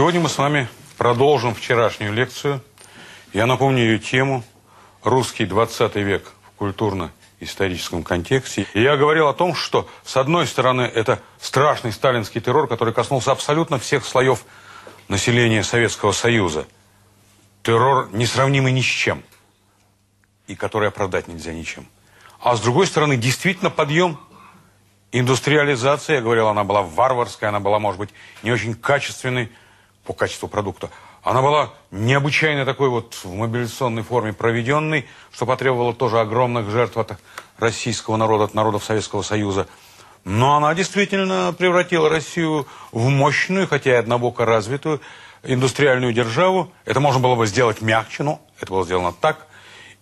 Сегодня мы с вами продолжим вчерашнюю лекцию. Я напомню ее тему «Русский 20 век в культурно-историческом контексте». И я говорил о том, что, с одной стороны, это страшный сталинский террор, который коснулся абсолютно всех слоев населения Советского Союза. Террор, несравнимый ни с чем, и который оправдать нельзя ничем. А с другой стороны, действительно подъем индустриализация, я говорил, она была варварская, она была, может быть, не очень качественной по качеству продукта. Она была необычайно такой вот в мобилизационной форме проведенной, что потребовало тоже огромных жертв от российского народа, от народов Советского Союза. Но она действительно превратила Россию в мощную, хотя и однобоко развитую индустриальную державу. Это можно было бы сделать мягче, но это было сделано так.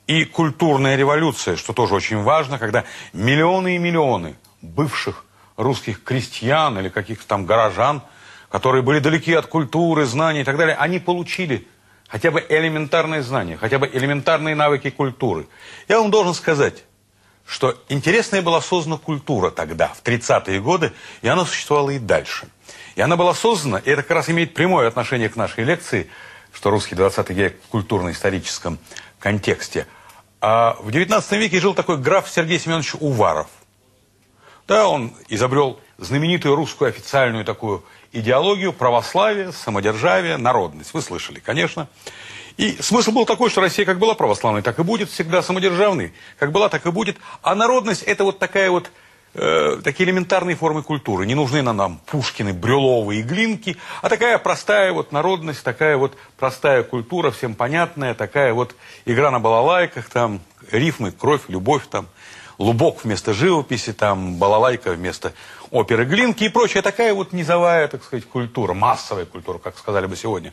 И культурная революция, что тоже очень важно, когда миллионы и миллионы бывших русских крестьян или каких-то там горожан – которые были далеки от культуры, знаний и так далее, они получили хотя бы элементарные знания, хотя бы элементарные навыки культуры. Я вам должен сказать, что интересная была создана культура тогда, в 30-е годы, и она существовала и дальше. И она была создана, и это как раз имеет прямое отношение к нашей лекции, что русский 20 век в культурно-историческом контексте. А в 19 веке жил такой граф Сергей Семенович Уваров. Да, он изобрел знаменитую русскую официальную такую идеологию православия, самодержавия, народность. Вы слышали, конечно. И смысл был такой, что Россия как была православной, так и будет всегда самодержавной. Как была, так и будет. А народность это вот такая вот э, такие элементарные формы культуры. Не нужны на нам Пушкины, Брюловы и Глинки, а такая простая вот народность, такая вот простая культура, всем понятная, такая вот игра на балалайках, там рифмы, кровь, любовь, там лубок вместо живописи, там балалайка вместо оперы Глинки и прочая такая вот низовая, так сказать, культура, массовая культура, как сказали бы сегодня.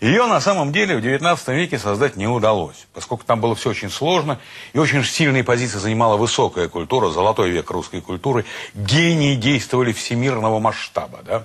Ее на самом деле в 19 веке создать не удалось, поскольку там было все очень сложно, и очень сильные позиции занимала высокая культура, золотой век русской культуры, гении действовали всемирного масштаба, да.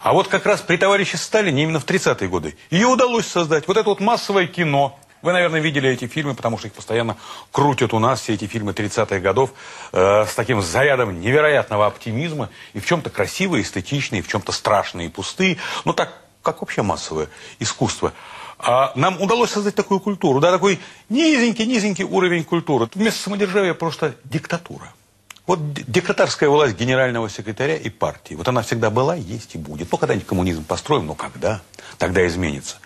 А вот как раз при товарище Сталине именно в 30-е годы ее удалось создать. Вот это вот массовое кино, вы, наверное, видели эти фильмы, потому что их постоянно крутят у нас, все эти фильмы 30-х годов, э, с таким зарядом невероятного оптимизма, и в чем-то красивые, эстетичные, в чем-то страшные и пустые, но так, как вообще массовое искусство. А нам удалось создать такую культуру, да, такой низенький-низенький уровень культуры. Вместо самодержавия просто диктатура. Вот диктаторская власть генерального секретаря и партии. Вот она всегда была, есть и будет. Ну, когда-нибудь коммунизм построим, но когда? Тогда изменится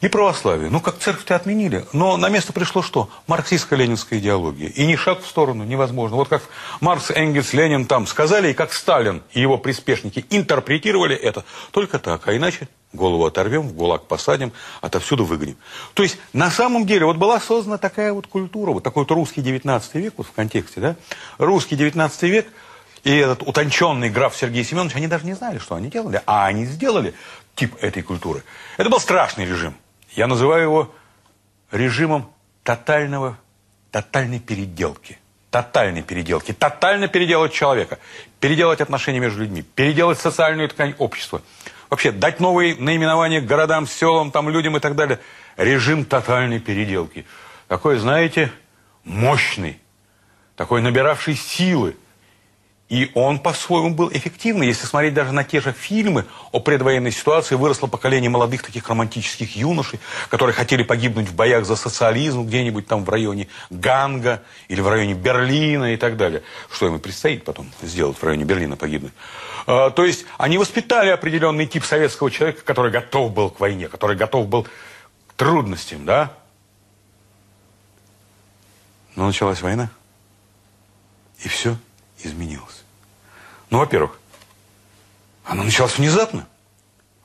и православие. Ну, как церковь-то отменили. Но на место пришло что? Марксистско-ленинская идеология. И ни шаг в сторону невозможно. Вот как Маркс, Энгельс, Ленин там сказали, и как Сталин и его приспешники интерпретировали это. Только так, а иначе голову оторвем, в ГУЛАГ посадим, отовсюду выгоним. То есть, на самом деле, вот была создана такая вот культура, вот такой вот русский 19 век, вот в контексте, да, русский 19 век, и этот утонченный граф Сергей Семенович, они даже не знали, что они делали, а они сделали тип этой культуры. Это был страшный режим. Я называю его режимом тотального, тотальной переделки. Тотальной переделки. Тотально переделать человека. Переделать отношения между людьми. Переделать социальную ткань общества. Вообще дать новые наименования городам, селам, там, людям и так далее. Режим тотальной переделки. Такой, знаете, мощный. Такой набиравший силы. И он по-своему был эффективный. Если смотреть даже на те же фильмы о предвоенной ситуации, выросло поколение молодых таких романтических юношей, которые хотели погибнуть в боях за социализм где-нибудь там в районе Ганга или в районе Берлина и так далее. Что им и предстоит потом сделать в районе Берлина, погибнуть. А, то есть они воспитали определенный тип советского человека, который готов был к войне, который готов был к трудностям, да? Но началась война. И все изменилось. Ну, во-первых, она началась внезапно.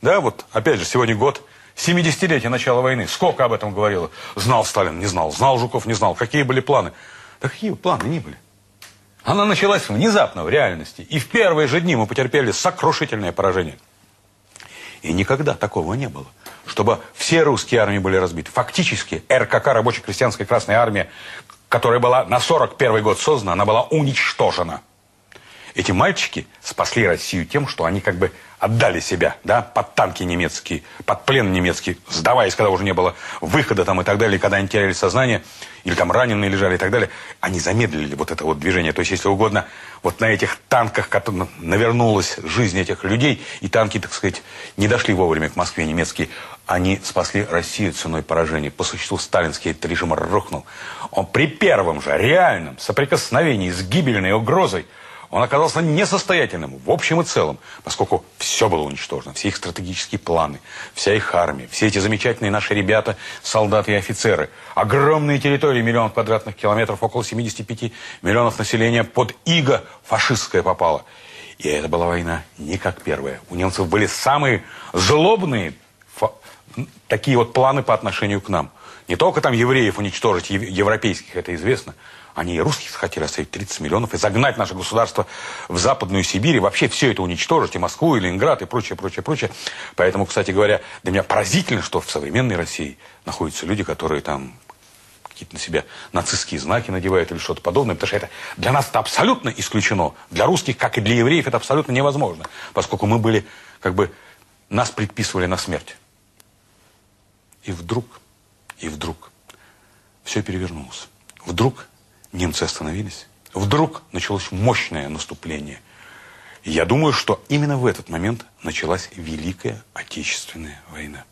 Да, вот, опять же, сегодня год 70-летие начала войны. Сколько об этом говорило? Знал Сталин, не знал. Знал Жуков, не знал. Какие были планы? Да какие планы не были? Она началась внезапно в реальности. И в первые же дни мы потерпели сокрушительное поражение. И никогда такого не было. Чтобы все русские армии были разбиты. Фактически РКК, Рабоче-крестьянская Красная Армия, которая была на 41 год создана, она была уничтожена. Эти мальчики спасли Россию тем, что они как бы отдали себя, да, под танки немецкие, под плен немецкий, сдаваясь, когда уже не было выхода там и так далее, когда они теряли сознание, или там раненые лежали и так далее, они замедлили вот это вот движение. То есть, если угодно, вот на этих танках, которые навернулась жизнь этих людей, и танки, так сказать, не дошли вовремя к Москве немецкие, они спасли Россию ценой поражения. По существу сталинский этот режим рухнул. Он при первом же реальном соприкосновении с гибельной угрозой он оказался несостоятельным в общем и целом, поскольку все было уничтожено, все их стратегические планы, вся их армия, все эти замечательные наши ребята, солдаты и офицеры, огромные территории, миллион квадратных километров, около 75 миллионов населения под иго фашистское попало. И это была война не как первая. У немцев были самые злобные такие вот планы по отношению к нам. Не только там евреев уничтожить, европейских, это известно, они и русских хотели оставить 30 миллионов и загнать наше государство в Западную Сибирь и вообще все это уничтожить, и Москву, и Ленинград, и прочее, прочее, прочее. Поэтому, кстати говоря, для меня поразительно, что в современной России находятся люди, которые там какие-то на себя нацистские знаки надевают или что-то подобное, потому что это для нас это абсолютно исключено. Для русских, как и для евреев, это абсолютно невозможно, поскольку мы были, как бы, нас предписывали на смерть. И вдруг, и вдруг все перевернулось. Вдруг немцы остановились. Вдруг началось мощное наступление. Я думаю, что именно в этот момент началась Великая Отечественная война.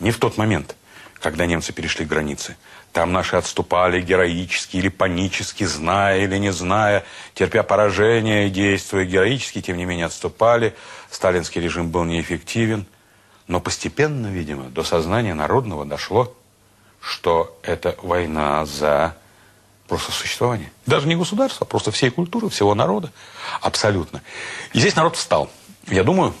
Не в тот момент, когда немцы перешли границы. Там наши отступали героически или панически, зная или не зная, терпя поражение действуя героически, тем не менее отступали. Сталинский режим был неэффективен. Но постепенно, видимо, до сознания народного дошло, что это война за Просто существование. Даже не государства, а просто всей культуры, всего народа. Абсолютно. И здесь народ встал. Я думаю,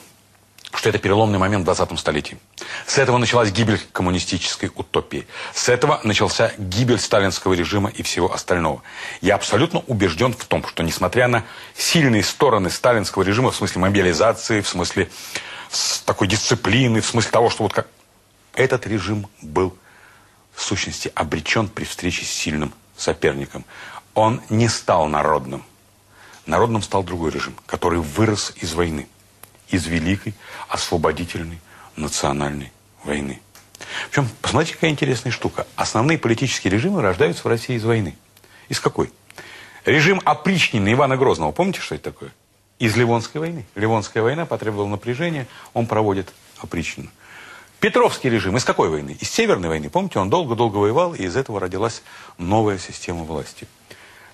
что это переломный момент в 20 столетии. С этого началась гибель коммунистической утопии. С этого начался гибель сталинского режима и всего остального. Я абсолютно убежден в том, что несмотря на сильные стороны сталинского режима, в смысле мобилизации, в смысле такой дисциплины, в смысле того, что вот как... Этот режим был в сущности обречен при встрече с сильным соперником, он не стал народным. Народным стал другой режим, который вырос из войны. Из великой освободительной национальной войны. Причем, посмотрите, какая интересная штука. Основные политические режимы рождаются в России из войны. Из какой? Режим опричнины Ивана Грозного. Помните, что это такое? Из Ливонской войны. Ливонская война потребовала напряжения, он проводит опричнину. Петровский режим из какой войны? Из Северной войны. Помните, он долго-долго воевал, и из этого родилась новая система власти.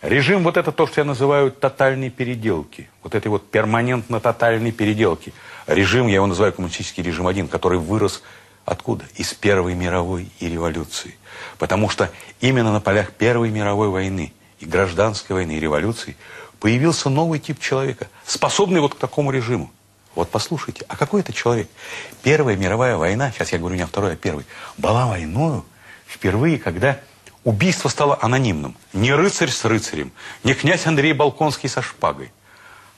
Режим вот это то, что я называю тотальной переделки. Вот этой вот перманентно тотальной переделки. Режим, я его называю коммунистический режим один, который вырос откуда? Из Первой мировой и революции. Потому что именно на полях Первой мировой войны и гражданской войны и революции появился новый тип человека, способный вот к такому режиму. Вот послушайте, а какой это человек? Первая мировая война, сейчас я говорю не о второй, а первой, была войною впервые, когда убийство стало анонимным. Не рыцарь с рыцарем, не князь Андрей Балконский со шпагой.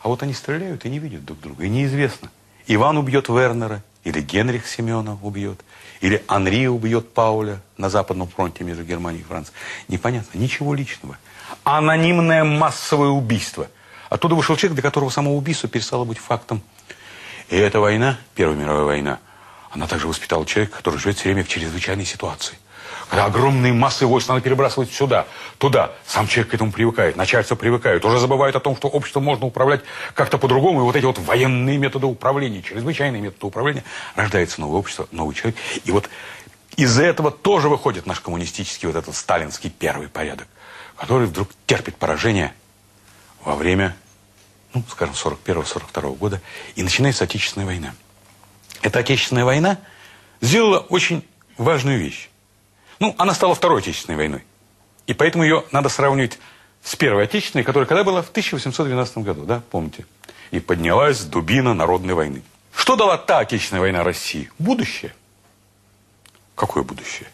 А вот они стреляют и не видят друг друга, и неизвестно. Иван убьет Вернера, или Генрих Семена убьет, или Анри убьет Пауля на Западном фронте между Германией и Францией. Непонятно, ничего личного. Анонимное массовое убийство. Оттуда вышел человек, для которого самоубийство перестало быть фактом и эта война, Первая мировая война, она также воспитала человека, который живет все время в чрезвычайной ситуации. Когда огромные массы войск надо перебрасывать сюда, туда. Сам человек к этому привыкает, начальство привыкает. Уже забывает о том, что общество можно управлять как-то по-другому. И вот эти вот военные методы управления, чрезвычайные методы управления, рождается новое общество, новый человек. И вот из этого тоже выходит наш коммунистический, вот этот сталинский первый порядок, который вдруг терпит поражение во время ну, скажем, 41-42 года, и начинается Отечественная война. Эта Отечественная война сделала очень важную вещь. Ну, она стала Второй Отечественной войной. И поэтому ее надо сравнивать с Первой Отечественной, которая когда была в 1812 году, да, помните? И поднялась дубина народной войны. Что дала та Отечественная война России? Будущее. Какое будущее?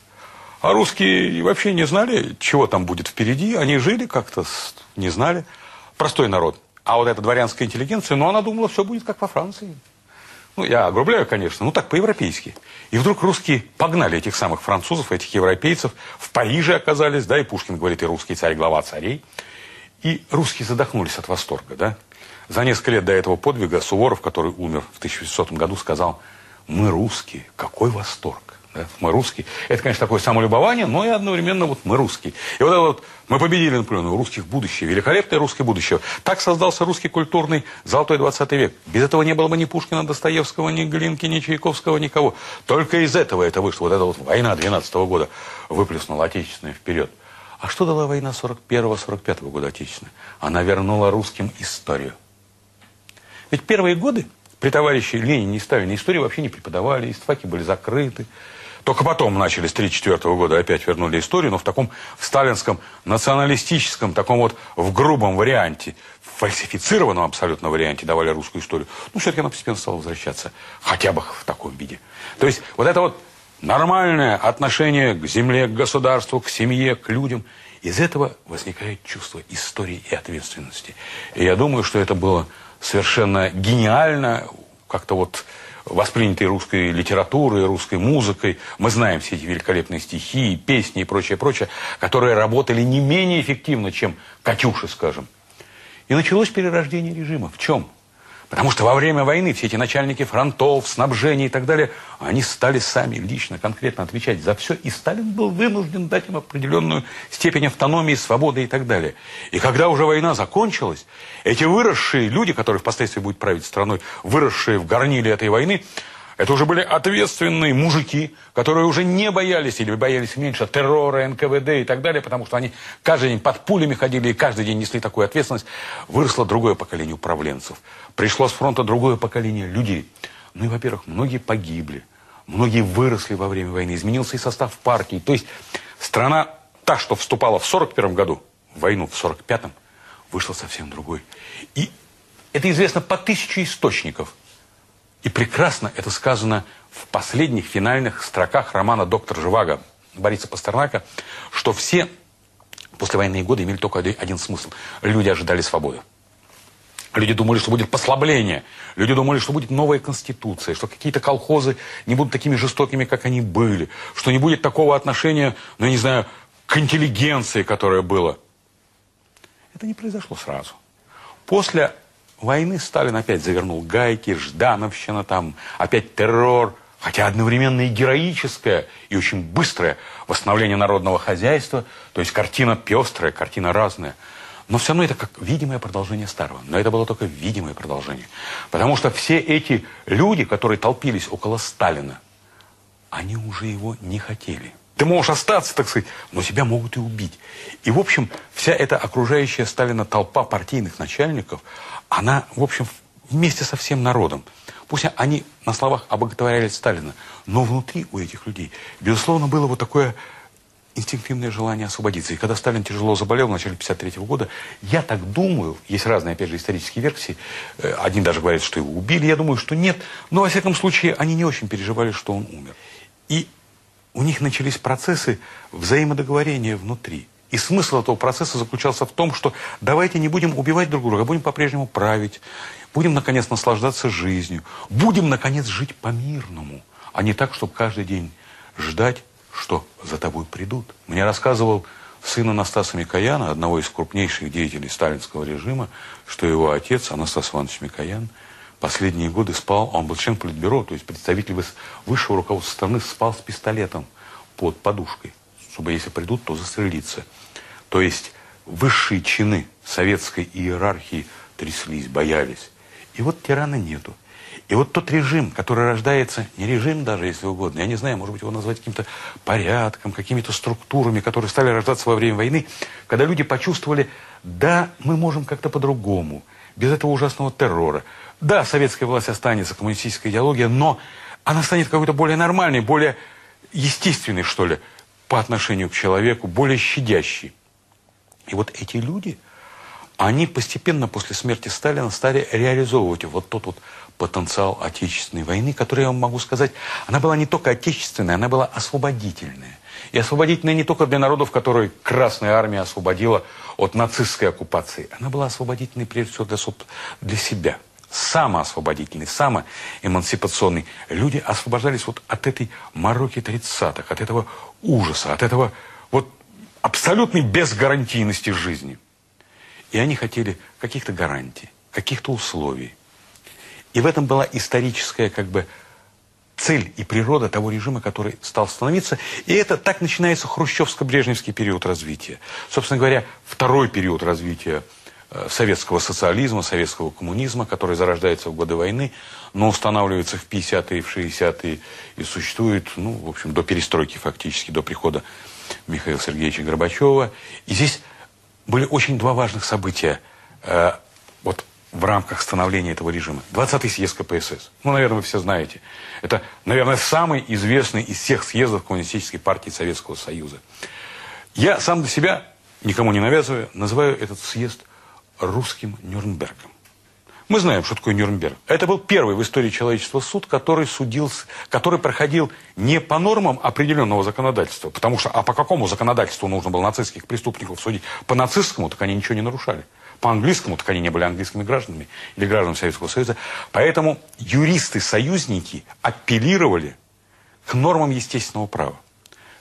А русские вообще не знали, чего там будет впереди. Они жили как-то, не знали. Простой народ. А вот эта дворянская интеллигенция, ну, она думала, все будет как во Франции. Ну, я огрубляю, конечно, ну так по-европейски. И вдруг русские погнали этих самых французов, этих европейцев, в Париже оказались, да, и Пушкин говорит, и русский царь, глава царей. И русские задохнулись от восторга, да. За несколько лет до этого подвига Суворов, который умер в 1600 году, сказал, мы русские, какой восторг. Да? Мы русские. Это, конечно, такое самолюбование, но и одновременно вот мы русские. И вот вот мы победили Наполеона, у русских будущее, великолепное русское будущее. Так создался русский культурный золотой 20 век. Без этого не было бы ни Пушкина, Достоевского, ни Глинки, ни Чайковского, никого. Только из этого это вышло. Вот эта вот война 12 -го года выплеснула Отечественное вперед. А что дала война 41-45 года Отечественная? Она вернула русским историю. Ведь первые годы при товарище Ленине и Сталине историю вообще не преподавали, истфаки были закрыты. Только потом начали с 1934 года, опять вернули историю, но в таком в сталинском националистическом, таком вот в грубом варианте, в фальсифицированном абсолютно варианте давали русскую историю. Ну, все-таки она постепенно стала возвращаться, хотя бы в таком виде. То есть вот это вот нормальное отношение к земле, к государству, к семье, к людям, из этого возникает чувство истории и ответственности. И я думаю, что это было совершенно гениально, как-то вот воспринятой русской литературой, русской музыкой. Мы знаем все эти великолепные стихи, песни и прочее, прочее, которые работали не менее эффективно, чем «Катюши», скажем. И началось перерождение режима. В чем? Потому что во время войны все эти начальники фронтов, снабжения и так далее, они стали сами лично, конкретно отвечать за все. И Сталин был вынужден дать им определенную степень автономии, свободы и так далее. И когда уже война закончилась, эти выросшие люди, которые впоследствии будут править страной, выросшие в горниле этой войны, это уже были ответственные мужики, которые уже не боялись или боялись меньше террора, НКВД и так далее, потому что они каждый день под пулями ходили и каждый день несли такую ответственность. Выросло другое поколение управленцев. Пришло с фронта другое поколение людей. Ну и, во-первых, многие погибли, многие выросли во время войны, изменился и состав партии. То есть страна, та, что вступала в 41 году, в войну в 45-м, вышла совсем другой. И это известно по тысяче источников – и прекрасно это сказано в последних финальных строках романа «Доктор Живаго» Бориса Пастернака, что все послевоенные годы имели только один смысл. Люди ожидали свободы. Люди думали, что будет послабление. Люди думали, что будет новая конституция, что какие-то колхозы не будут такими жестокими, как они были, что не будет такого отношения, ну, я не знаю, к интеллигенции, которое было. Это не произошло сразу. После войны Сталин опять завернул гайки, Ждановщина там, опять террор, хотя одновременно и героическое, и очень быстрое восстановление народного хозяйства, то есть картина пестрая, картина разная. Но все равно это как видимое продолжение старого. Но это было только видимое продолжение. Потому что все эти люди, которые толпились около Сталина, они уже его не хотели. Ты можешь остаться, так сказать, но тебя могут и убить. И, в общем, вся эта окружающая Сталина толпа партийных начальников, она, в общем, вместе со всем народом. Пусть они на словах обоготворяли Сталина, но внутри у этих людей, безусловно, было вот такое инстинктивное желание освободиться. И когда Сталин тяжело заболел в начале 53 года, я так думаю, есть разные, опять же, исторические версии, э, одни даже говорят, что его убили, я думаю, что нет, но, во всяком случае, они не очень переживали, что он умер. И у них начались процессы взаимодоговорения внутри. И смысл этого процесса заключался в том, что давайте не будем убивать друг друга, а будем по-прежнему править, будем, наконец, наслаждаться жизнью, будем, наконец, жить по-мирному, а не так, чтобы каждый день ждать, что за тобой придут. Мне рассказывал сын Анастаса Микояна, одного из крупнейших деятелей сталинского режима, что его отец, Анастас Иванович Микоян, последние годы спал, он был член политбюро, то есть представитель высшего руководства страны спал с пистолетом под подушкой, чтобы если придут, то застрелиться. То есть высшие чины советской иерархии тряслись, боялись. И вот тирана нету. И вот тот режим, который рождается, не режим даже, если угодно, я не знаю, может быть, его назвать каким-то порядком, какими-то структурами, которые стали рождаться во время войны, когда люди почувствовали, да, мы можем как-то по-другому, без этого ужасного террора. Да, советская власть останется, коммунистическая идеология, но она станет какой-то более нормальной, более естественной, что ли, по отношению к человеку, более щадящей. И вот эти люди, они постепенно после смерти Сталина стали реализовывать вот тот вот потенциал Отечественной войны, который, я вам могу сказать, она была не только отечественная, она была освободительная. И освободительная не только для народов, которые Красная Армия освободила от нацистской оккупации. Она была освободительной прежде всего для, для себя. Самоосвободительной, самоэмансипационной. Люди освобождались вот от этой мороки 30-х, от этого ужаса, от этого вот абсолютной безгарантийности жизни. И они хотели каких-то гарантий, каких-то условий. И в этом была историческая как бы цель и природа того режима, который стал становиться. И это так начинается хрущевско-брежневский период развития. Собственно говоря, второй период развития советского социализма, советского коммунизма, который зарождается в годы войны, но устанавливается в 50-е, в 60-е и существует, ну, в общем, до перестройки фактически, до прихода Михаила Сергеевича Горбачева. И здесь были очень два важных события. Э, вот в рамках становления этого режима. 20-й съезд КПСС. Ну, наверное, вы все знаете. Это, наверное, самый известный из всех съездов Коммунистической партии Советского Союза. Я сам для себя, никому не навязываю, называю этот съезд русским Нюрнбергом. Мы знаем, что такое Нюрнберг. Это был первый в истории человечества суд, который судил, который проходил не по нормам определенного законодательства, потому что, а по какому законодательству нужно было нацистских преступников судить? По нацистскому, так они ничего не нарушали по-английскому, так они не были английскими гражданами или гражданами Советского Союза. Поэтому юристы-союзники апеллировали к нормам естественного права.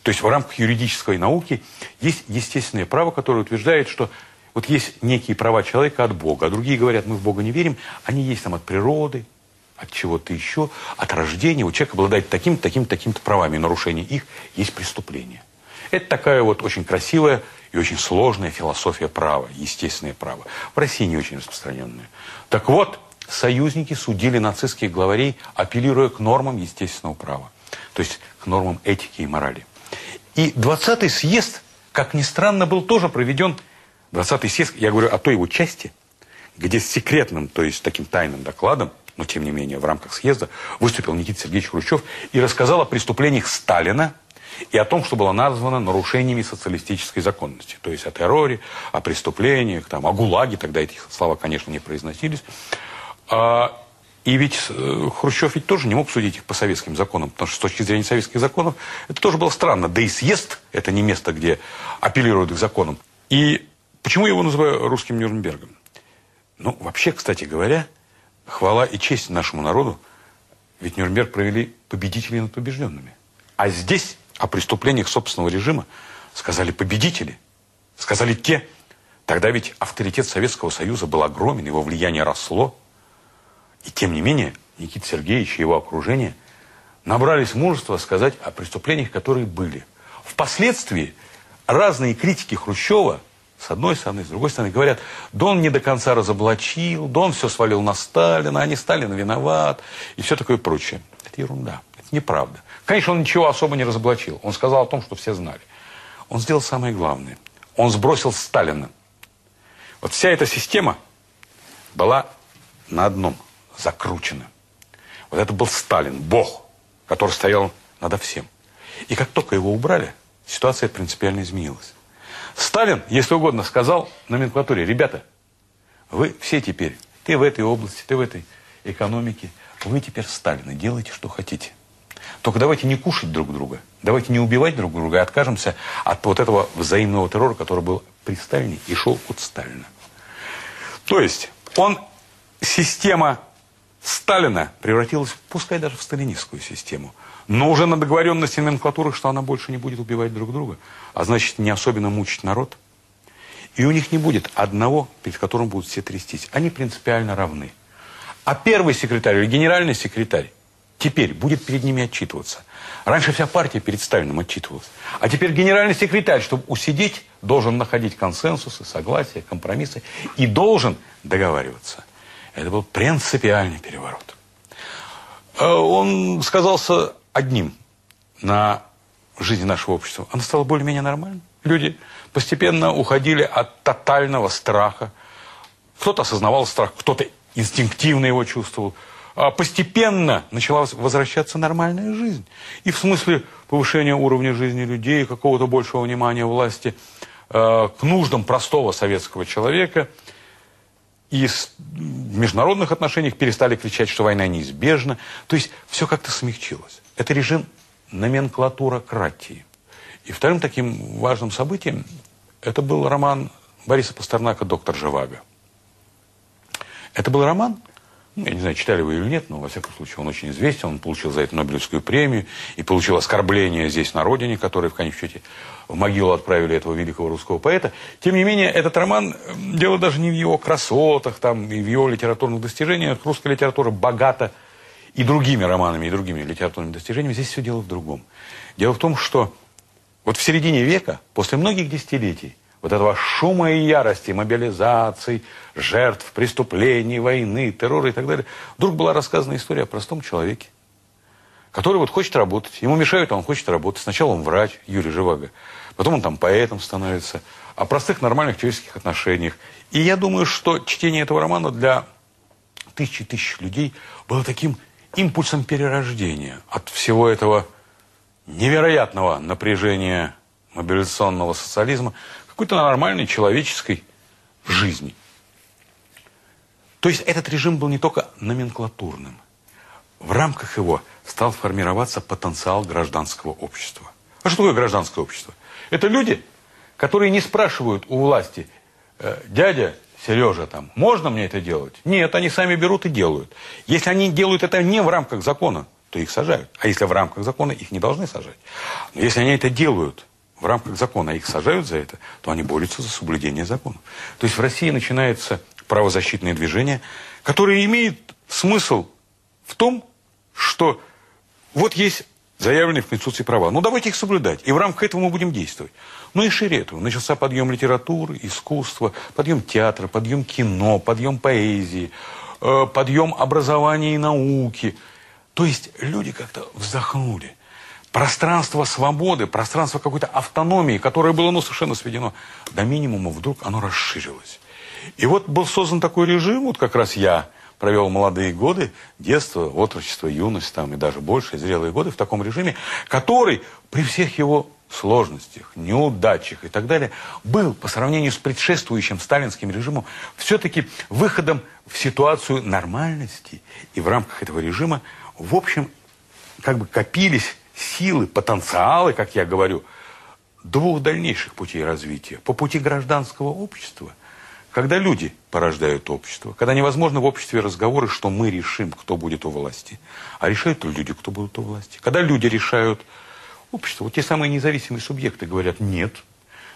То есть в рамках юридической науки есть естественное право, которое утверждает, что вот есть некие права человека от Бога, а другие говорят, мы в Бога не верим, они есть там от природы, от чего-то еще, от рождения. У человека обладает таким-то, таким-то, таким-то правами, нарушение их есть преступление. Это такая вот очень красивая и очень сложная философия права, естественное право. В России не очень распространенная. Так вот, союзники судили нацистских главарей, апеллируя к нормам естественного права. То есть к нормам этики и морали. И 20-й съезд, как ни странно, был тоже проведен. 20-й съезд, я говорю о той его части, где с секретным, то есть таким тайным докладом, но тем не менее в рамках съезда, выступил Никита Сергеевич Хрущев и рассказал о преступлениях Сталина и о том, что было названо нарушениями социалистической законности. То есть о терроре, о преступлениях, там, о ГУЛАГе, тогда эти слова, конечно, не произносились. А, и ведь э, Хрущев ведь тоже не мог судить их по советским законам, потому что с точки зрения советских законов это тоже было странно. Да и съезд – это не место, где апеллируют к законам. И почему я его называю русским Нюрнбергом? Ну, вообще, кстати говоря, хвала и честь нашему народу, ведь Нюрнберг провели победители над побежденными. А здесь о преступлениях собственного режима сказали победители, сказали те. Тогда ведь авторитет Советского Союза был огромен, его влияние росло. И тем не менее Никита Сергеевич и его окружение набрались мужества сказать о преступлениях, которые были. Впоследствии разные критики Хрущева, с одной стороны, с другой стороны, говорят, да он не до конца разоблачил, да он все свалил на Сталина, а не Сталин виноват, и все такое прочее. Это ерунда, это неправда. Конечно, он ничего особо не разоблачил. Он сказал о том, что все знали. Он сделал самое главное. Он сбросил Сталина. Вот вся эта система была на одном закручена. Вот это был Сталин, Бог, который стоял надо всем. И как только его убрали, ситуация принципиально изменилась. Сталин, если угодно, сказал номенклатуре, ребята, вы все теперь, ты в этой области, ты в этой экономике, вы теперь Сталины, делайте, что хотите. Только давайте не кушать друг друга, давайте не убивать друг друга, а откажемся от вот этого взаимного террора, который был при Сталине и шел от Сталина. То есть он, система Сталина превратилась, пускай даже в сталинистскую систему, но уже на договоренности номенклатуры, что она больше не будет убивать друг друга, а значит не особенно мучить народ. И у них не будет одного, перед которым будут все трястись. Они принципиально равны. А первый секретарь или генеральный секретарь теперь будет перед ними отчитываться. Раньше вся партия перед Сталиным отчитывалась. А теперь генеральный секретарь, чтобы усидеть, должен находить консенсусы, согласия, компромиссы и должен договариваться. Это был принципиальный переворот. Э, он сказался одним на жизни нашего общества. Оно стало более-менее нормальным. Люди постепенно уходили от тотального страха. Кто-то осознавал страх, кто-то инстинктивно его чувствовал. А постепенно начала возвращаться нормальная жизнь. И в смысле повышения уровня жизни людей, какого-то большего внимания власти э, к нуждам простого советского человека. И в международных отношениях перестали кричать, что война неизбежна. То есть все как-то смягчилось. Это режим номенклатура кратии. И вторым таким важным событием это был роман Бориса Пастернака «Доктор Живаго». Это был роман, ну, я не знаю, читали вы или нет, но, во всяком случае, он очень известен. Он получил за это Нобелевскую премию и получил оскорбление здесь, на родине, которое, в конечном счете, в могилу отправили этого великого русского поэта. Тем не менее, этот роман, дело даже не в его красотах, там, и в его литературных достижениях. Русская литература богата и другими романами, и другими литературными достижениями. Здесь все дело в другом. Дело в том, что вот в середине века, после многих десятилетий, вот этого шума и ярости, мобилизаций, жертв, преступлений, войны, террора и так далее, вдруг была рассказана история о простом человеке, который вот хочет работать. Ему мешают, а он хочет работать. Сначала он врач, Юрий Живаго, потом он там поэтом становится, о простых нормальных человеческих отношениях. И я думаю, что чтение этого романа для тысячи тысяч людей было таким импульсом перерождения от всего этого невероятного напряжения мобилизационного социализма какой-то нормальной человеческой жизни. То есть этот режим был не только номенклатурным. В рамках его стал формироваться потенциал гражданского общества. А что такое гражданское общество? Это люди, которые не спрашивают у власти, «Э, дядя Сережа, там, можно мне это делать? Нет, они сами берут и делают. Если они делают это не в рамках закона, то их сажают. А если в рамках закона, их не должны сажать. Но если они это делают в рамках закона, а их сажают за это, то они борются за соблюдение закона. То есть в России начинается правозащитное движение, которое имеет смысл в том, что вот есть заявленные в Конституции права. Ну, давайте их соблюдать. И в рамках этого мы будем действовать. Ну и шире этого. Начался подъем литературы, искусства, подъем театра, подъем кино, подъем поэзии, э, подъем образования и науки. То есть люди как-то вздохнули пространство свободы, пространство какой-то автономии, которое было ну, совершенно сведено до минимума, вдруг оно расширилось. И вот был создан такой режим, вот как раз я провел молодые годы, детство, отрочество, юность там и даже больше, зрелые годы в таком режиме, который при всех его сложностях, неудачах и так далее, был по сравнению с предшествующим сталинским режимом все-таки выходом в ситуацию нормальности. И в рамках этого режима, в общем, как бы копились силы, потенциалы, как я говорю, двух дальнейших путей развития. По пути гражданского общества, когда люди порождают общество, когда невозможно в обществе разговоры, что мы решим, кто будет у власти, а решают люди, кто будут у власти. Когда люди решают общество, вот те самые независимые субъекты говорят, нет,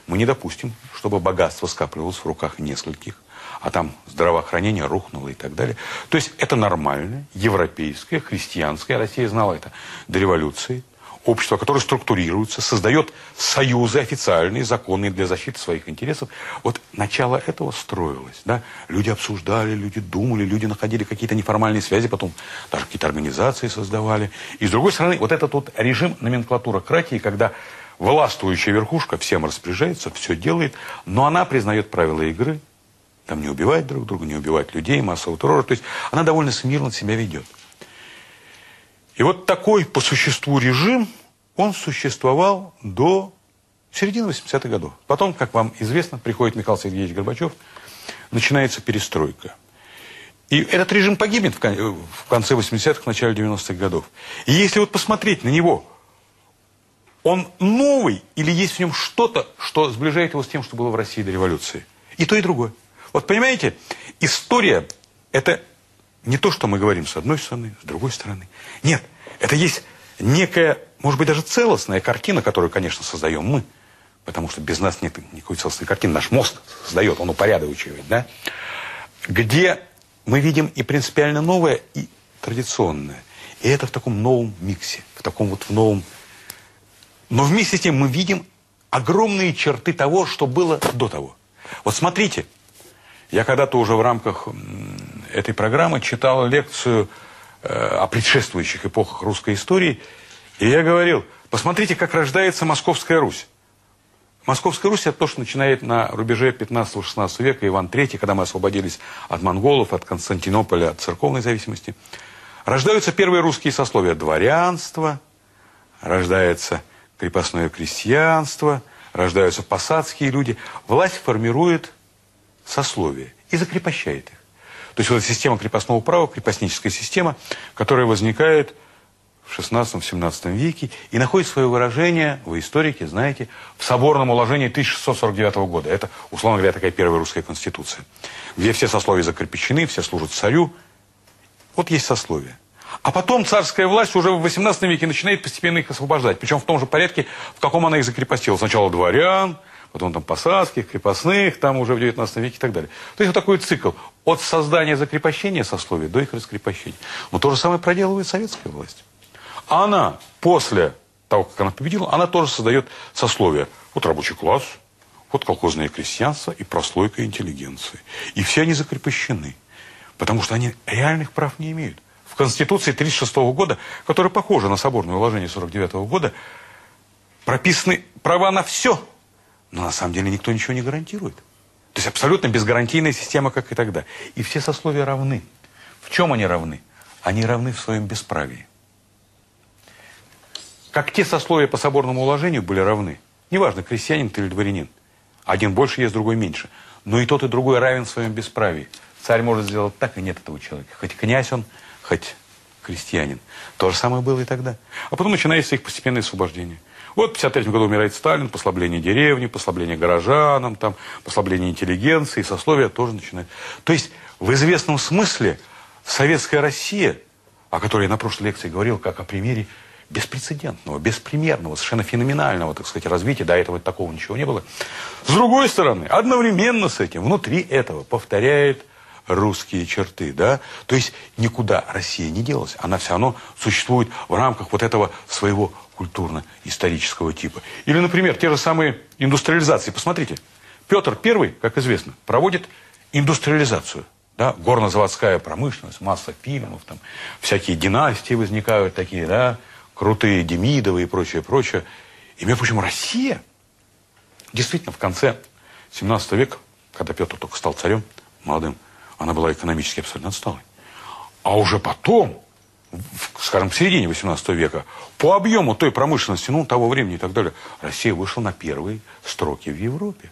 мы не допустим, чтобы богатство скапливалось в руках нескольких а там здравоохранение рухнуло и так далее. То есть это нормальное, европейское, христианское, Россия знала это до революции, общество, которое структурируется, создает союзы официальные, законные для защиты своих интересов. Вот начало этого строилось. Да? Люди обсуждали, люди думали, люди находили какие-то неформальные связи, потом даже какие-то организации создавали. И с другой стороны, вот этот вот режим номенклатура кратии, когда властвующая верхушка всем распоряжается, все делает, но она признает правила игры, там не убивать друг друга, не убивать людей, массового террора. То есть она довольно смирно себя ведет. И вот такой по существу режим, он существовал до середины 80-х годов. Потом, как вам известно, приходит Михаил Сергеевич Горбачев, начинается перестройка. И этот режим погибнет в конце 80-х, начале 90-х годов. И если вот посмотреть на него, он новый или есть в нем что-то, что сближает его с тем, что было в России до революции? И то, и другое. Вот понимаете, история – это не то, что мы говорим с одной стороны, с другой стороны. Нет, это есть некая, может быть, даже целостная картина, которую, конечно, создаем мы. Потому что без нас нет никакой целостной картины. Наш мозг создает, он упорядочивает, да? Где мы видим и принципиально новое, и традиционное. И это в таком новом миксе, в таком вот в новом... Но вместе с тем мы видим огромные черты того, что было до того. Вот смотрите, я когда-то уже в рамках этой программы читал лекцию э, о предшествующих эпохах русской истории, и я говорил, посмотрите, как рождается Московская Русь. Московская Русь – это то, что начинает на рубеже 15-16 века, Иван III, когда мы освободились от монголов, от Константинополя, от церковной зависимости. Рождаются первые русские сословия – дворянство, рождается крепостное крестьянство, рождаются посадские люди. Власть формирует сословия и закрепощает их. То есть вот эта система крепостного права, крепостническая система, которая возникает в 16-17 веке и находит свое выражение, вы историки знаете, в соборном уложении 1649 года. Это, условно говоря, такая первая русская конституция, где все сословия закрепощены, все служат царю. Вот есть сословия. А потом царская власть уже в 18 веке начинает постепенно их освобождать. Причем в том же порядке, в каком она их закрепостила. Сначала дворян, потом там посадских, крепостных, там уже в 19 веке и так далее. То есть вот такой цикл. От создания закрепощения сословий до их раскрепощения. Но то же самое проделывает советская власть. Она после того, как она победила, она тоже создает сословия. Вот рабочий класс, вот колхозное крестьянство и прослойка интеллигенции. И все они закрепощены. Потому что они реальных прав не имеют. В Конституции 1936 года, которая похожа на соборное уложение 49 года, прописаны права на все. Но на самом деле никто ничего не гарантирует. То есть абсолютно безгарантийная система, как и тогда. И все сословия равны. В чем они равны? Они равны в своем бесправии. Как те сословия по соборному уложению были равны. Неважно, крестьянин ты или дворянин. Один больше есть, другой меньше. Но и тот, и другой равен в своем бесправии. Царь может сделать так, и нет этого человека. Хоть князь он, хоть крестьянин. То же самое было и тогда. А потом начинается их постепенное освобождение. Вот в 1953 году умирает Сталин, послабление деревни, послабление горожанам, там, послабление интеллигенции, сословия тоже начинает. То есть, в известном смысле, советская Россия, о которой я на прошлой лекции говорил, как о примере беспрецедентного, беспримерного, совершенно феноменального, так сказать, развития, до этого такого ничего не было. С другой стороны, одновременно с этим, внутри этого повторяет русские черты, да, то есть никуда Россия не делась, она все равно существует в рамках вот этого своего культурно-исторического типа. Или, например, те же самые индустриализации. Посмотрите, Петр I, как известно, проводит индустриализацию. Да, горно-заводская промышленность, масса фильмов, там, всякие династии возникают такие, да, крутые Демидовы и прочее, прочее. И, между прочим, Россия действительно в конце 17 века, когда Петр только стал царем молодым, она была экономически абсолютно отсталой. А уже потом, скажем, в середине 18 века, по объему той промышленности, ну, того времени и так далее, Россия вышла на первые строки в Европе.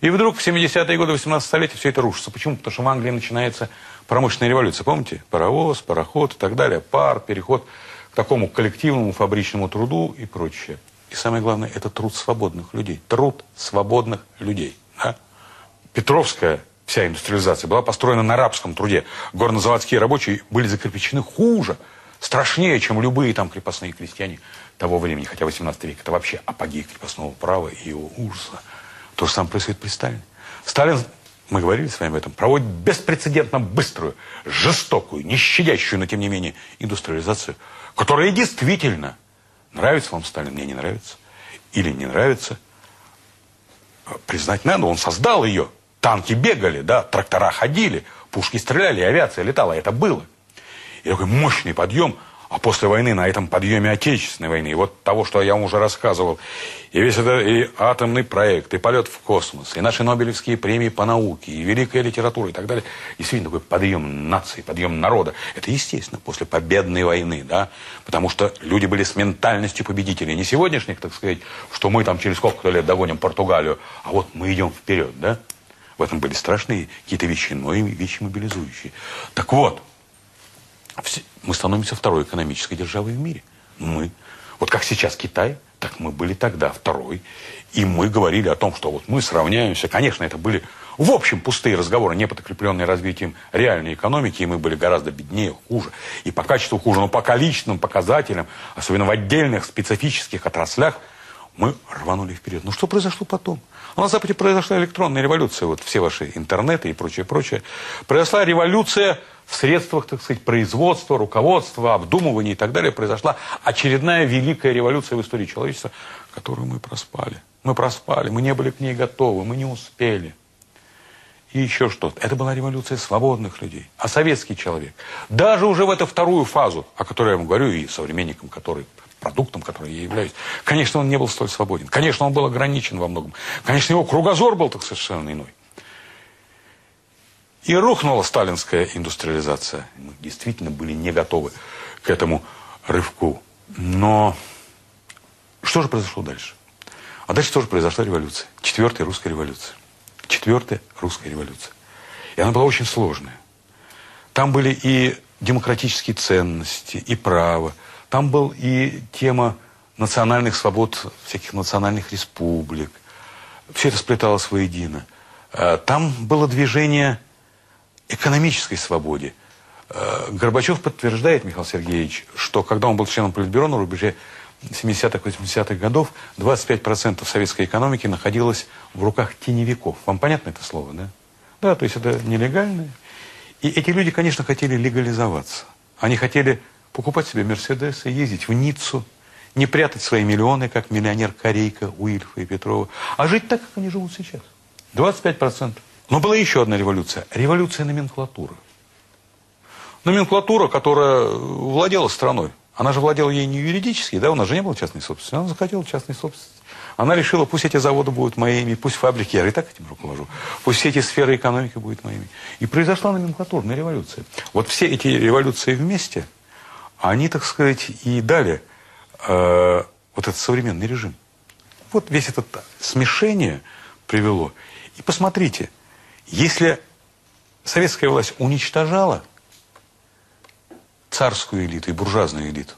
И вдруг в 70-е годы 18 столетия все это рушится. Почему? Потому что в Англии начинается промышленная революция. Помните? Паровоз, пароход и так далее, пар, переход к такому коллективному фабричному труду и прочее. И самое главное, это труд свободных людей. Труд свободных людей. Да? Петровская вся индустриализация была построена на арабском труде. Горнозаводские рабочие были закреплены хуже, страшнее, чем любые там крепостные крестьяне того времени. Хотя 18 век это вообще апогей крепостного права и его ужаса. То же самое происходит при Сталине. Сталин, мы говорили с вами об этом, проводит беспрецедентно быструю, жестокую, не щадящую, но тем не менее индустриализацию, которая действительно нравится вам Сталин, мне не нравится, или не нравится, признать надо, он создал ее, Танки бегали, да, трактора ходили, пушки стреляли, авиация летала, это было. И такой мощный подъем, а после войны, на этом подъеме Отечественной войны, вот того, что я вам уже рассказывал, и весь этот и атомный проект, и полет в космос, и наши Нобелевские премии по науке, и великая литература и так далее, действительно такой подъем нации, подъем народа. Это естественно, после победной войны, да, потому что люди были с ментальностью победителей. Не сегодняшних, так сказать, что мы там через сколько-то лет догоним Португалию, а вот мы идем вперед, да. В этом были страшные какие-то вещи, но и вещи мобилизующие. Так вот, мы становимся второй экономической державой в мире. Мы. Вот как сейчас Китай, так мы были тогда второй. И мы говорили о том, что вот мы сравняемся. Конечно, это были в общем пустые разговоры, не подкрепленные развитием реальной экономики, и мы были гораздо беднее, хуже. И по качеству хуже, но по количественным показателям, особенно в отдельных специфических отраслях, мы рванули вперед. Ну что произошло потом? А на Западе произошла электронная революция, вот все ваши интернеты и прочее, прочее. Произошла революция в средствах, так сказать, производства, руководства, обдумывания и так далее. Произошла очередная великая революция в истории человечества, которую мы проспали. Мы проспали, мы не были к ней готовы, мы не успели. И еще что-то. Это была революция свободных людей. А советский человек, даже уже в эту вторую фазу, о которой я вам говорю, и современникам, которые продуктом, которым я являюсь. Конечно, он не был столь свободен. Конечно, он был ограничен во многом. Конечно, его кругозор был так совершенно иной. И рухнула сталинская индустриализация. Мы действительно были не готовы к этому рывку. Но что же произошло дальше? А дальше тоже произошла революция. Четвертая русская революция. Четвертая русская революция. И она была очень сложная. Там были и демократические ценности, и право. Там был и тема национальных свобод, всяких национальных республик. Все это сплеталось воедино. Э, там было движение экономической свободе. Э, Горбачев подтверждает, Михаил Сергеевич, что когда он был членом Политбюро на рубеже 70-х, 80-х годов 25% советской экономики находилось в руках теневиков. Вам понятно это слово, да? Да, то есть это нелегально. И эти люди, конечно, хотели легализоваться. Они хотели покупать себе Мерседесы, ездить в Ниццу, не прятать свои миллионы, как миллионер Корейка, Уильфа и Петрова, а жить так, как они живут сейчас. 25%. Но была еще одна революция. Революция номенклатуры. Номенклатура, которая владела страной. Она же владела ей не юридически, да, у нас же не было частной собственности. Она захотела частной собственности. Она решила, пусть эти заводы будут моими, пусть фабрики, я и так этим руковожу, пусть все эти сферы экономики будут моими. И произошла номенклатурная революция. Вот все эти революции вместе, они, так сказать, и дали э, вот этот современный режим. Вот весь это смешение привело. И посмотрите, если советская власть уничтожала царскую элиту и буржуазную элиту,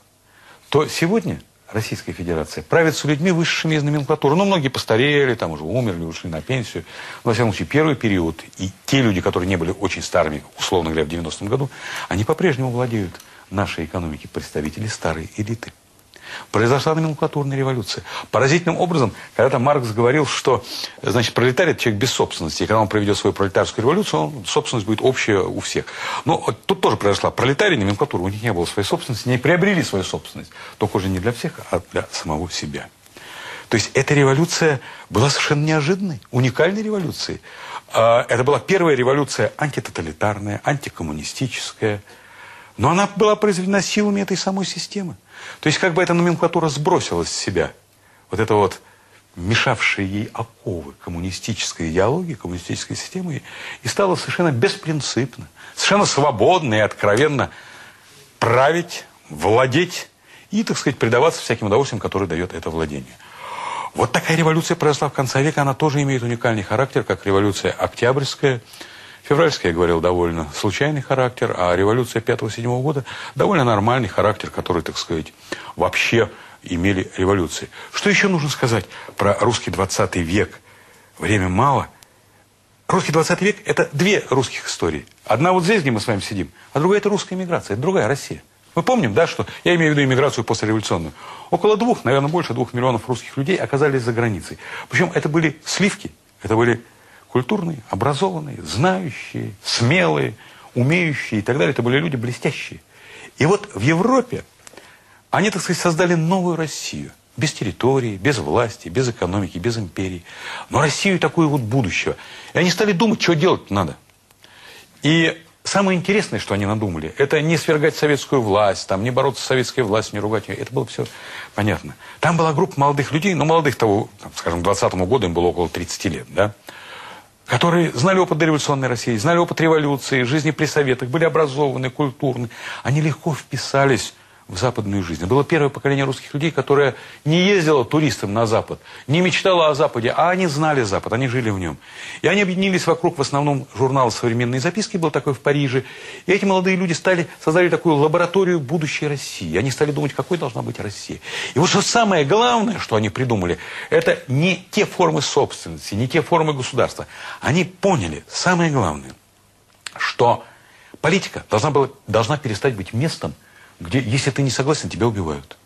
то сегодня Российская Федерация правит людьми, высшими из номенклатуры. Ну, многие постарели, там уже умерли, ушли на пенсию. Но, во всяком случае, первый период, и те люди, которые не были очень старыми, условно говоря, в 90-м году, они по-прежнему владеют нашей экономикой, представители старой элиты. Произошла номенклатурная революция. Поразительным образом, когда-то Маркс говорил, что, значит, пролетарий – это человек без собственности. И когда он проведет свою пролетарскую революцию, он, собственность будет общая у всех. Но тут тоже произошла пролетария, номенклатура. У них не было своей собственности, не приобрели свою собственность. Только уже не для всех, а для самого себя. То есть эта революция была совершенно неожиданной, уникальной революцией. А, это была первая революция антитоталитарная, антикоммунистическая. Но она была произведена силами этой самой системы. То есть как бы эта номенклатура сбросила с себя вот это вот мешавшие ей оковы коммунистической идеологии, коммунистической системы, и стала совершенно беспринципно, совершенно свободно и откровенно править, владеть и, так сказать, предаваться всяким удовольствиям, которые дает это владение. Вот такая революция произошла в конце века, она тоже имеет уникальный характер, как революция Октябрьская, Февральская, я говорил, довольно случайный характер, а революция 5-7 года довольно нормальный характер, который, так сказать, вообще имели революции. Что еще нужно сказать про русский 20 век? Время мало. Русский 20 век – это две русских истории. Одна вот здесь, где мы с вами сидим, а другая – это русская иммиграция, это другая Россия. Мы помним, да, что, я имею в виду иммиграцию послереволюционную, около двух, наверное, больше двух миллионов русских людей оказались за границей. Причем это были сливки, это были культурные, образованные, знающие, смелые, умеющие и так далее. Это были люди блестящие. И вот в Европе они, так сказать, создали новую Россию. Без территории, без власти, без экономики, без империи. Но Россию такую вот будущего. И они стали думать, что делать надо. И самое интересное, что они надумали, это не свергать советскую власть, там, не бороться с советской властью, не ругать ее. Это было все понятно. Там была группа молодых людей, ну, молодых того, там, скажем, 20-му году им было около 30 лет, да, которые знали опыт дореволюционной России, знали опыт революции, жизни при советах, были образованы, культурны. Они легко вписались в западную жизнь. Было первое поколение русских людей, которое не ездило туристом на Запад, не мечтало о Западе, а они знали Запад, они жили в нем. И они объединились вокруг в основном журнала «Современные записки», был такой в Париже. И эти молодые люди стали, создали такую лабораторию будущей России. Они стали думать, какой должна быть Россия. И вот что самое главное, что они придумали, это не те формы собственности, не те формы государства. Они поняли, самое главное, что политика должна, была, должна перестать быть местом, где, если ты не согласен, тебя убивают.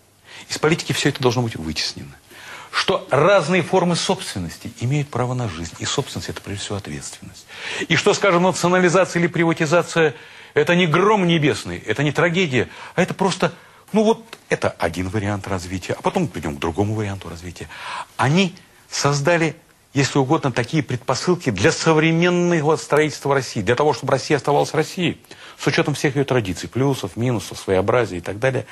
Из политики все это должно быть вытеснено. Что разные формы собственности имеют право на жизнь. И собственность – это, прежде всего, ответственность. И что, скажем, национализация или приватизация – это не гром небесный, это не трагедия, а это просто, ну вот, это один вариант развития. А потом придем к другому варианту развития. Они создали если угодно, такие предпосылки для современного строительства России, для того, чтобы Россия оставалась Россией, с учетом всех ее традиций, плюсов, минусов, своеобразия и так далее,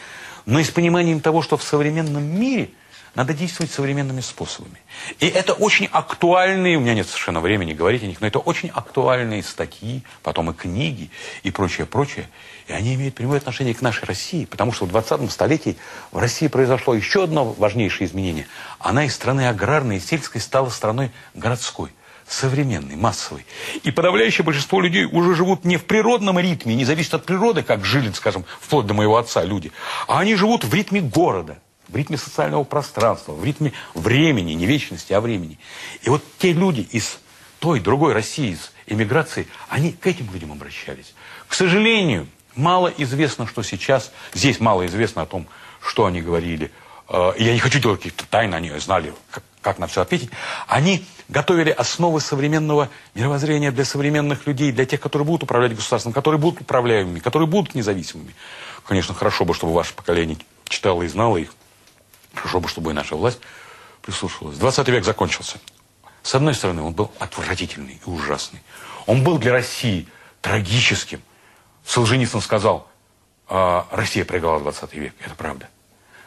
но и с пониманием того, что в современном мире надо действовать современными способами. И это очень актуальные, у меня нет совершенно времени говорить о них, но это очень актуальные статьи, потом и книги и прочее, прочее. И они имеют прямое отношение к нашей России, потому что в 20 столетии в России произошло еще одно важнейшее изменение. Она из страны аграрной и сельской стала страной городской. современный, массовый. И подавляющее большинство людей уже живут не в природном ритме, не зависит от природы, как жили, скажем, вплоть до моего отца люди, а они живут в ритме города, в ритме социального пространства, в ритме времени, не вечности, а времени. И вот те люди из той, другой России, из эмиграции, они к этим людям обращались. К сожалению, мало известно, что сейчас, здесь мало известно о том, что они говорили. Э, я не хочу делать каких-то тайн, они знали, как, как на все ответить. Они готовили основы современного мировоззрения для современных людей, для тех, которые будут управлять государством, которые будут управляемыми, которые будут независимыми. Конечно, хорошо бы, чтобы ваше поколение читало и знало их. Хорошо бы, чтобы и наша власть прислушивалась. 20 век закончился. С одной стороны, он был отвратительный и ужасный. Он был для России трагическим. Солженицын сказал, «А, Россия проиграла 20 век. Это правда.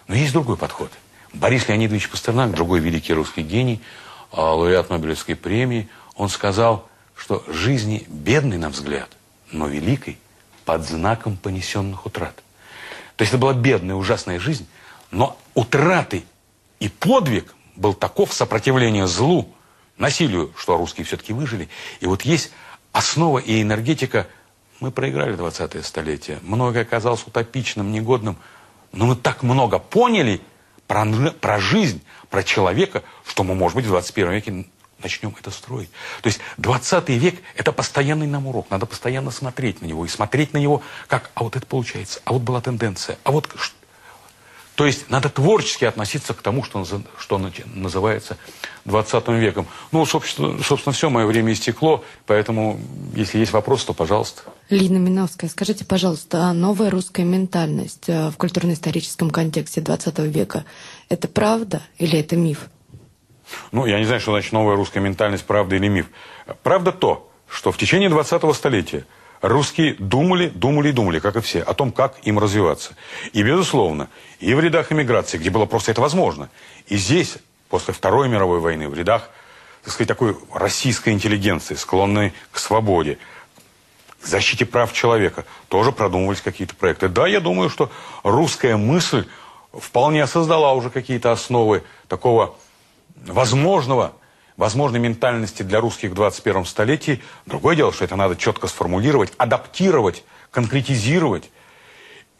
Но есть другой подход. Борис Леонидович Пастернак, другой великий русский гений, а, лауреат Нобелевской премии, он сказал, что жизни бедной, на взгляд, но великой, под знаком понесенных утрат. То есть это была бедная, ужасная жизнь, но утраты и подвиг был таков сопротивление злу, насилию, что русские все-таки выжили. И вот есть основа и энергетика. Мы проиграли 20-е столетие. Многое оказалось утопичным, негодным. Но мы так много поняли про, про жизнь, про человека, что мы, может быть, в 21 веке начнем это строить. То есть 20 век – это постоянный нам урок. Надо постоянно смотреть на него. И смотреть на него, как, а вот это получается, а вот была тенденция, а вот то есть надо творчески относиться к тому, что, что называется 20 веком. Ну, собственно, собственно, все, мое время истекло, поэтому, если есть вопрос, то пожалуйста. Лина Миновская, скажите, пожалуйста, а новая русская ментальность э, в культурно-историческом контексте 20 века – это правда или это миф? Ну, я не знаю, что значит новая русская ментальность, правда или миф. Правда то, что в течение 20-го столетия русские думали, думали и думали, как и все, о том, как им развиваться. И, безусловно, и в рядах эмиграции, где было просто это возможно, и здесь, после Второй мировой войны, в рядах, так сказать, такой российской интеллигенции, склонной к свободе, к защите прав человека, тоже продумывались какие-то проекты. Да, я думаю, что русская мысль вполне создала уже какие-то основы такого возможного возможной ментальности для русских в 21 столетии. Другое дело, что это надо четко сформулировать, адаптировать, конкретизировать.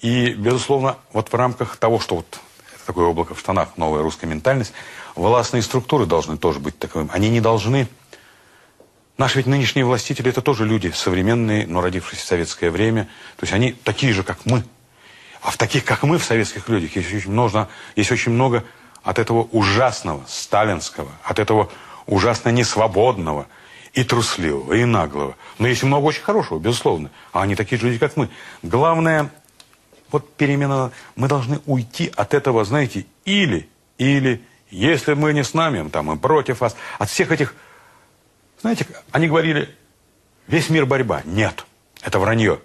И, безусловно, вот в рамках того, что вот это такое облако в штанах, новая русская ментальность, властные структуры должны тоже быть таковыми. Они не должны... Наши ведь нынешние властители, это тоже люди современные, но родившиеся в советское время. То есть они такие же, как мы. А в таких, как мы, в советских людях, есть очень много, есть очень много от этого ужасного, сталинского, от этого ужасно несвободного и трусливого, и наглого. Но есть много очень хорошего, безусловно. А они такие же люди, как мы. Главное, вот перемена, мы должны уйти от этого, знаете, или, или, если мы не с нами, там, мы против вас, от всех этих, знаете, они говорили, весь мир борьба. Нет, это вранье.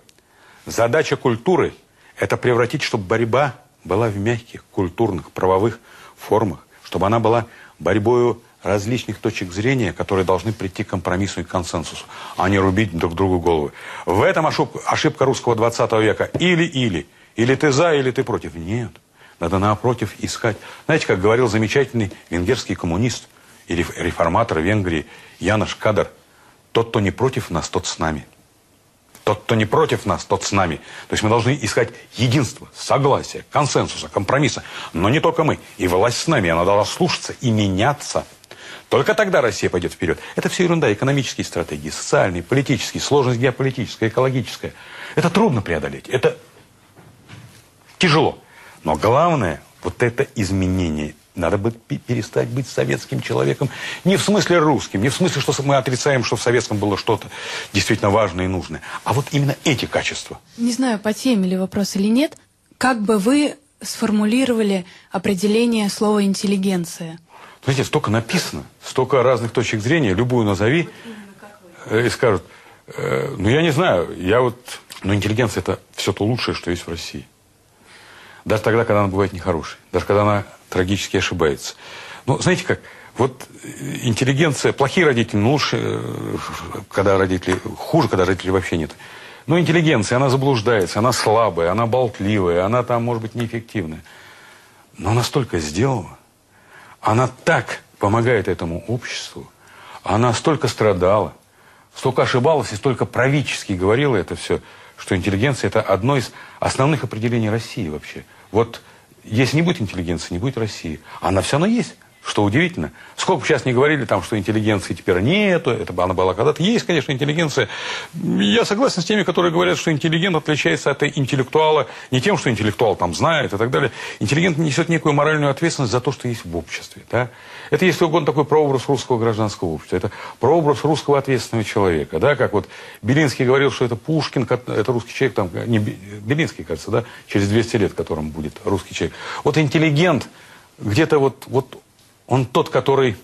Задача культуры – это превратить, чтобы борьба была в мягких, культурных, правовых формах, чтобы она была борьбою различных точек зрения, которые должны прийти к компромиссу и консенсусу, а не рубить друг другу головы. В этом ошибка, ошибка русского 20 века. Или-или. Или ты за, или ты против. Нет. Надо напротив искать. Знаете, как говорил замечательный венгерский коммунист и реформатор Венгрии Янош Кадр, тот, кто не против нас, тот с нами. Тот, кто не против нас, тот с нами. То есть мы должны искать единство, согласие, консенсуса, компромисса. Но не только мы. И власть с нами, она должна слушаться и меняться. Только тогда Россия пойдет вперед. Это все ерунда. Экономические стратегии, социальные, политические, сложность геополитическая, экологическая. Это трудно преодолеть. Это тяжело. Но главное, вот это изменение. Надо бы перестать быть советским человеком. Не в смысле русским, не в смысле, что мы отрицаем, что в советском было что-то действительно важное и нужное. А вот именно эти качества. Не знаю, по теме ли вопрос или нет. Как бы вы сформулировали определение слова «интеллигенция»? Знаете, столько написано, столько разных точек зрения, любую назови, э, и скажут, э, ну я не знаю, я вот, но интеллигенция это все то лучшее, что есть в России. Даже тогда, когда она бывает нехорошей, даже когда она трагически ошибается. Ну, знаете как, вот э, интеллигенция, плохие родители, ну лучше, когда родители, хуже, когда родителей вообще нет. Но интеллигенция, она заблуждается, она слабая, она болтливая, она там, может быть, неэффективная. Но настолько сделала, она так помогает этому обществу, она столько страдала, столько ошибалась и столько правительски говорила это все, что интеллигенция это одно из основных определений России вообще. Вот если не будет интеллигенции, не будет России. Она все равно есть. Что удивительно. Сколько бы сейчас не говорили, там, что интеллигенции теперь нету, это она была когда-то. Есть, конечно, интеллигенция. Я согласен с теми, которые говорят, что интеллигент отличается от интеллектуала не тем, что интеллектуал там знает и так далее. Интеллигент несет некую моральную ответственность за то, что есть в обществе. Да? Это, если угодно, такой прообраз русского гражданского общества. Это прообраз русского ответственного человека. Да? Как вот Белинский говорил, что это Пушкин, это русский человек, там, не, Белинский, кажется, да? через 200 лет, которым будет русский человек. Вот интеллигент где-то вот, вот он тот, который,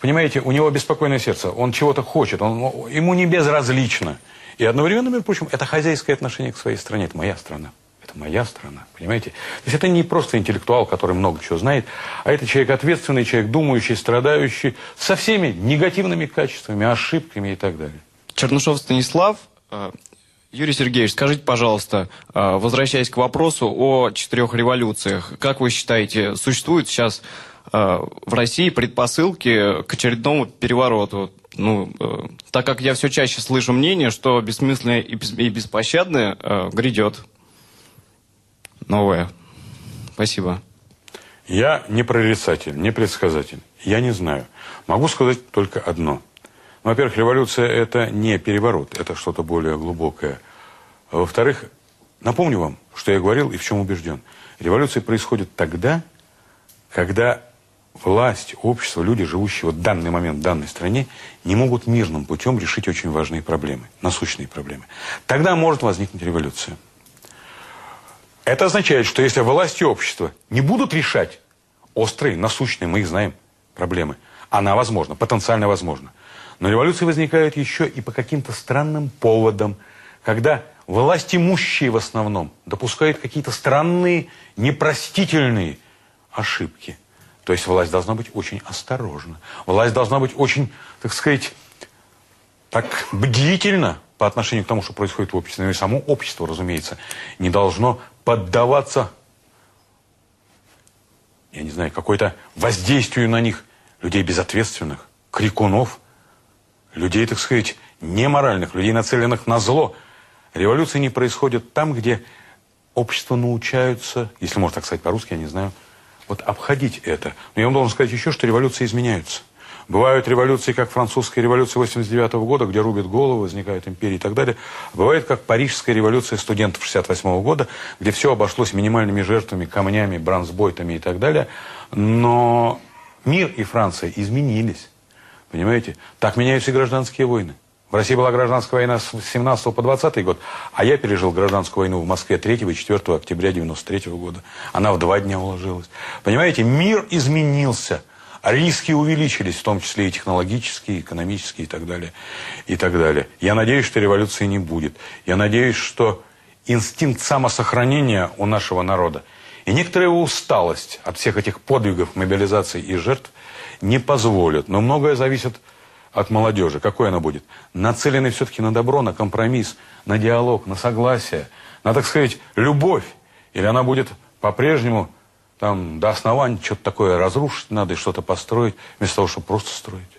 понимаете, у него беспокойное сердце, он чего-то хочет, он, ему не безразлично. И одновременно, между прочим, это хозяйское отношение к своей стране, это моя страна. Это моя страна, понимаете? То есть это не просто интеллектуал, который много чего знает, а это человек ответственный, человек думающий, страдающий, со всеми негативными качествами, ошибками и так далее. Чернышов Станислав, э, Юрий Сергеевич, скажите, пожалуйста, а, возвращаясь к вопросу о четырех революциях, как вы считаете, существуют сейчас а, в России предпосылки к очередному перевороту? Ну, э, так как я все чаще слышу мнение, что бессмысленное и беспощадное грядет новое. Спасибо. Я не прорицатель, не предсказатель. Я не знаю. Могу сказать только одно – во-первых, революция – это не переворот, это что-то более глубокое. А во-вторых, напомню вам, что я говорил и в чем убежден. Революция происходит тогда, когда власть, общество, люди, живущие в данный момент в данной стране, не могут мирным путем решить очень важные проблемы, насущные проблемы. Тогда может возникнуть революция. Это означает, что если власть и общество не будут решать острые, насущные, мы их знаем, проблемы, она возможна, потенциально возможна – но революции возникают еще и по каким-то странным поводам, когда власть имущие в основном допускают какие-то странные, непростительные ошибки. То есть власть должна быть очень осторожна. Власть должна быть очень, так сказать, так бдительна по отношению к тому, что происходит в обществе. Но и само общество, разумеется, не должно поддаваться, я не знаю, какой-то воздействию на них людей безответственных, крикунов – людей, так сказать, неморальных, людей, нацеленных на зло. Революции не происходят там, где общество научаются, если можно так сказать по-русски, я не знаю, вот обходить это. Но я вам должен сказать еще, что революции изменяются. Бывают революции, как французская революция 89 -го года, где рубят головы, возникают империи и так далее. Бывает, как парижская революция студентов 68 -го года, где все обошлось минимальными жертвами, камнями, бронзбойтами и так далее. Но мир и Франция изменились. Понимаете? Так меняются и гражданские войны. В России была гражданская война с 17 по 20 год, а я пережил гражданскую войну в Москве 3 и 4 октября 93 года. Она в два дня уложилась. Понимаете, мир изменился. Риски увеличились, в том числе и технологические, и экономические и так далее. И так далее. Я надеюсь, что революции не будет. Я надеюсь, что инстинкт самосохранения у нашего народа и некоторая усталость от всех этих подвигов, мобилизаций и жертв – не позволят. Но многое зависит от молодежи. Какой она будет? Нацеленной все-таки на добро, на компромисс, на диалог, на согласие, на, так сказать, любовь. Или она будет по-прежнему там до основания что-то такое разрушить надо и что-то построить, вместо того, чтобы просто строить.